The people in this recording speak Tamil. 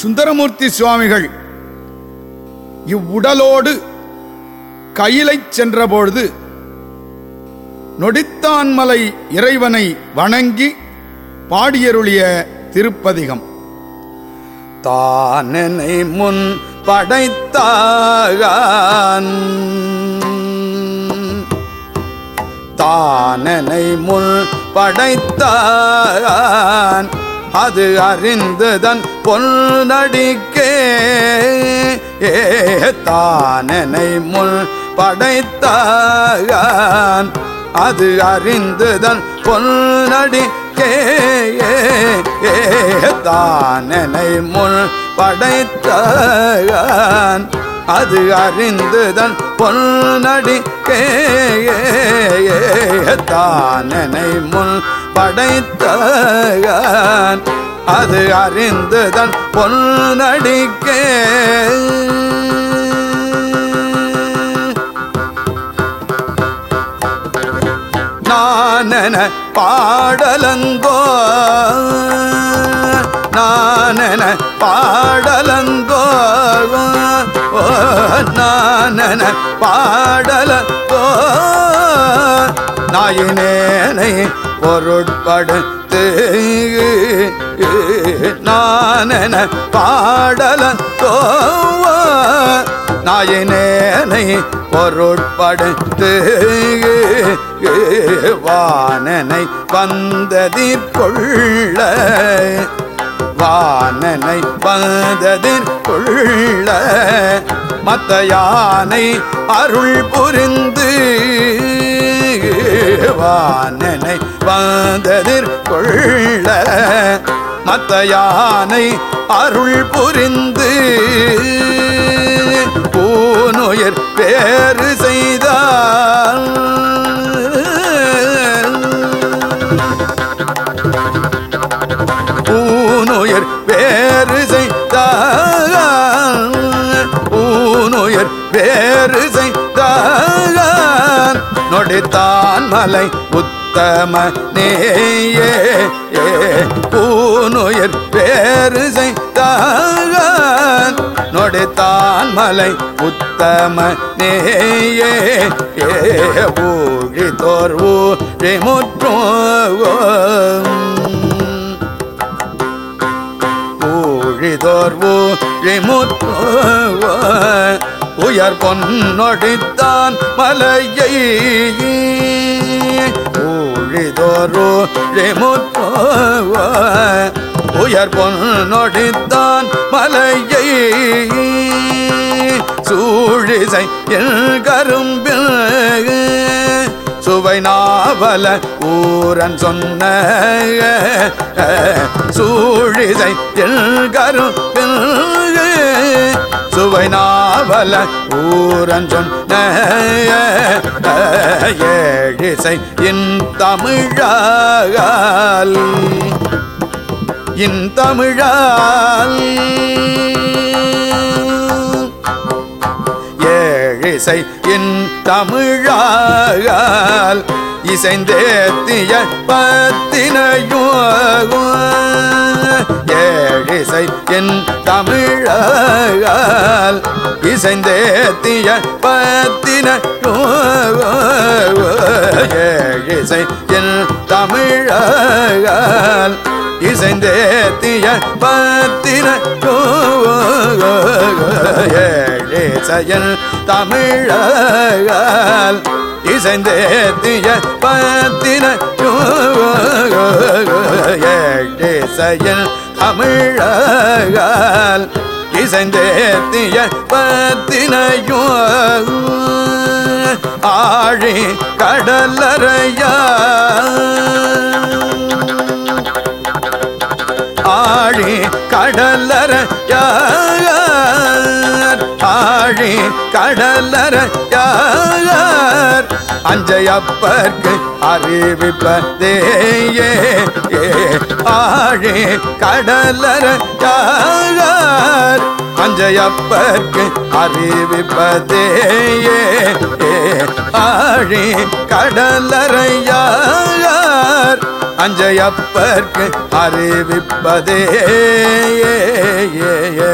சுந்தரமூர்த்தி சுவாமிகள் இவ்வுடலோடு கையிலைச் சென்றபொழுது நொடித்தான்மலை இறைவனை வணங்கி பாடியருளிய திருப்பதிகம். தானனை முன் படைத்தான் தானனை முன் படைத்தான் அது அறிந்துதன் பொன்னடிக்கே. ஏ தானனை முள் படைத்தான். அது அறிந்துதன் பொன்னடிக்கே. ஏ தானனை முள் படைத்தான். அது அறிந்துதன் பொன்னடிக்கே. தானனை முன் படைத்தான். அது அறிந்துதன் பொன்னடிக்கே. நானன பாடலங்கோ நானன பாடலங்கோ ஓ நானன பாடலங்கோ. நாயினேனை பொருட்படுத்து நானன பாடலங்கோ நாயினேனை பொருட்படுத்து வானனை வந்ததிற்கொள்ள வானனை வந்ததிற்கொள்ள மத்த யானை அருள் புரிந்து வானனை வந்ததிற்கொள்ள மத்த யானை அருள் புரிந்து பூனுயிர் பேறு செய்தார் பூனுயிர் பேறு செய்தார் பூனுயிர் பேறு செய்தார் நொடித்தான் மலை உத்தம நேயே. மலை உத்தம நேயே. ஊழி தோர் ஊழி முற்றும் ஊழிதோர் ஊழிமுற்றோ உயர் பொன்னொடித்தான் மலையை. ஊழிதோரோ ஊழிமுற்றோ உயர் பொன்னொடித்தான் மலையை. சூழிசை என் கரும்பில் சுவை நாவல ஊரன் சொன்ன சூழிசை என் கரும்பில் சுவை நாவல ஊரன் சொன்ன ஏழிசை என் தமிழால் இன் தமிழால். இசை என் தமிழால் இசைந்தேத்திய பத்தினையும் ஏழிசை என் தமிழால் இசைந்தேத்திய பத்தினையும் ஏழிசை என் தமிழால் இசைந்தேத்திய பத்தினையும் ஏழிசையன் தமிழால் இசைந்தேத்திய பத்தின ஏழிசையன் தமிழால் இசைந்தேத்திய பத்தினையும் ஆழி கடலறையா. ஆழி கடலர ஆழி கடலர யார் அஞ்சையப்பர்க்கு அறிவிப்பதேயே ஆழே ஆழி கடலர யார் அஞ்சையப்பர்க்கு அறிவிப்பதேயே ஆழே ஆழி கடலரையார். அஞ்சையப்பர்க்கு அறிவிப்பதே ஏ, ஏ.